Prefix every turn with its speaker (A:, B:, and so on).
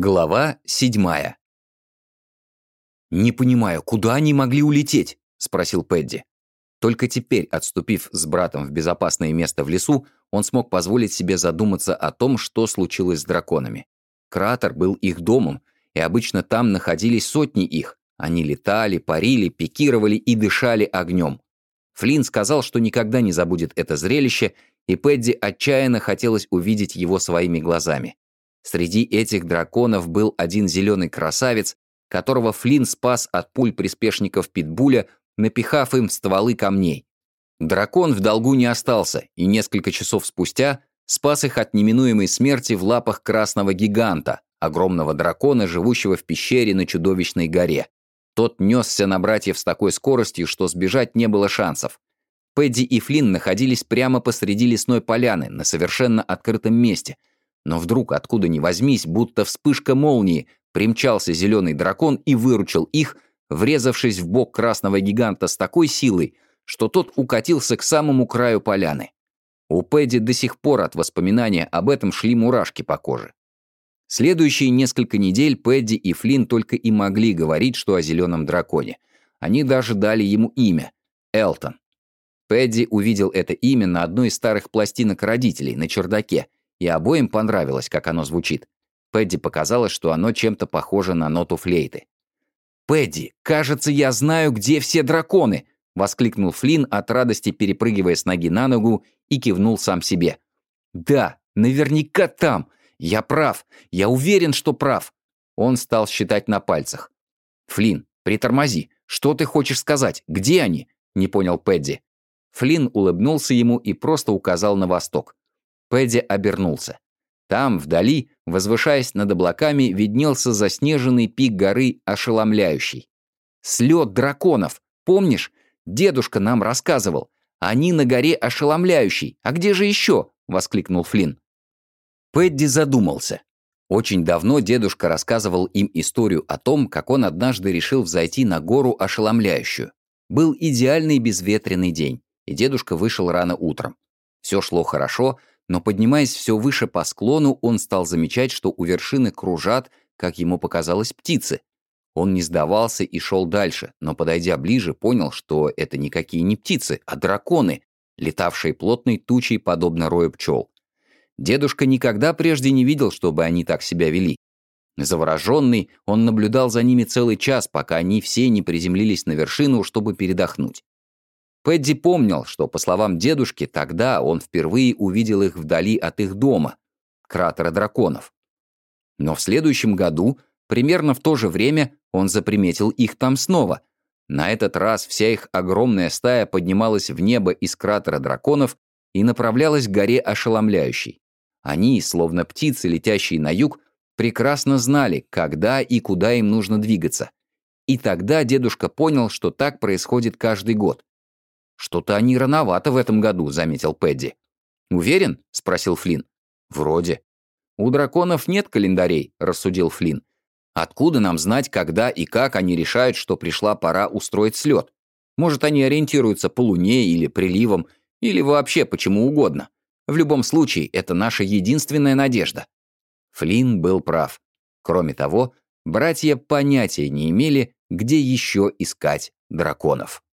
A: Глава седьмая. «Не понимаю, куда они могли улететь?» — спросил Пэдди. Только теперь, отступив с братом в безопасное место в лесу, он смог позволить себе задуматься о том, что случилось с драконами. Кратер был их домом, и обычно там находились сотни их. Они летали, парили, пикировали и дышали огнем. Флинн сказал, что никогда не забудет это зрелище, и Пэдди отчаянно хотелось увидеть его своими глазами. Среди этих драконов был один зеленый красавец, которого Флинн спас от пуль приспешников Питбуля, напихав им стволы камней. Дракон в долгу не остался, и несколько часов спустя спас их от неминуемой смерти в лапах красного гиганта, огромного дракона, живущего в пещере на чудовищной горе. Тот несся на братьев с такой скоростью, что сбежать не было шансов. Пэдди и Флинн находились прямо посреди лесной поляны, на совершенно открытом месте – но вдруг, откуда ни возьмись, будто вспышка молнии, примчался зеленый дракон и выручил их, врезавшись в бок красного гиганта с такой силой, что тот укатился к самому краю поляны. У Пэдди до сих пор от воспоминания об этом шли мурашки по коже. Следующие несколько недель Пэдди и Флинн только и могли говорить, что о зеленом драконе. Они даже дали ему имя — Элтон. Пэдди увидел это имя на одной из старых пластинок родителей на чердаке — и обоим понравилось, как оно звучит. Пэдди показалось, что оно чем-то похоже на ноту флейты. «Пэдди, кажется, я знаю, где все драконы!» — воскликнул Флинн от радости, перепрыгивая с ноги на ногу, и кивнул сам себе. «Да, наверняка там! Я прав! Я уверен, что прав!» Он стал считать на пальцах. «Флинн, притормози! Что ты хочешь сказать? Где они?» — не понял Пэдди. Флинн улыбнулся ему и просто указал на восток. Пэдди обернулся. Там, вдали, возвышаясь над облаками, виднелся заснеженный пик горы ошеломляющий. «Слет драконов! Помнишь? Дедушка нам рассказывал. Они на горе ошеломляющий. А где же еще?» — воскликнул Флинн. Пэдди задумался. Очень давно дедушка рассказывал им историю о том, как он однажды решил взойти на гору ошеломляющую. Был идеальный безветренный день, и дедушка вышел рано утром. Все шло хорошо, но поднимаясь все выше по склону, он стал замечать, что у вершины кружат, как ему показалось, птицы. Он не сдавался и шел дальше, но, подойдя ближе, понял, что это никакие не птицы, а драконы, летавшие плотной тучей, подобно рою пчел. Дедушка никогда прежде не видел, чтобы они так себя вели. Завороженный, он наблюдал за ними целый час, пока они все не приземлились на вершину, чтобы передохнуть. Пэдди помнил, что, по словам дедушки, тогда он впервые увидел их вдали от их дома, кратера драконов. Но в следующем году, примерно в то же время, он заприметил их там снова. На этот раз вся их огромная стая поднималась в небо из кратера драконов и направлялась к горе ошеломляющей. Они, словно птицы, летящие на юг, прекрасно знали, когда и куда им нужно двигаться. И тогда дедушка понял, что так происходит каждый год. «Что-то они рановато в этом году», — заметил Пэдди. «Уверен?» — спросил Флинн. «Вроде». «У драконов нет календарей», — рассудил Флинн. «Откуда нам знать, когда и как они решают, что пришла пора устроить слет? Может, они ориентируются по луне или приливам, или вообще почему угодно. В любом случае, это наша единственная надежда». Флинн был прав. Кроме того, братья понятия не имели, где еще искать драконов.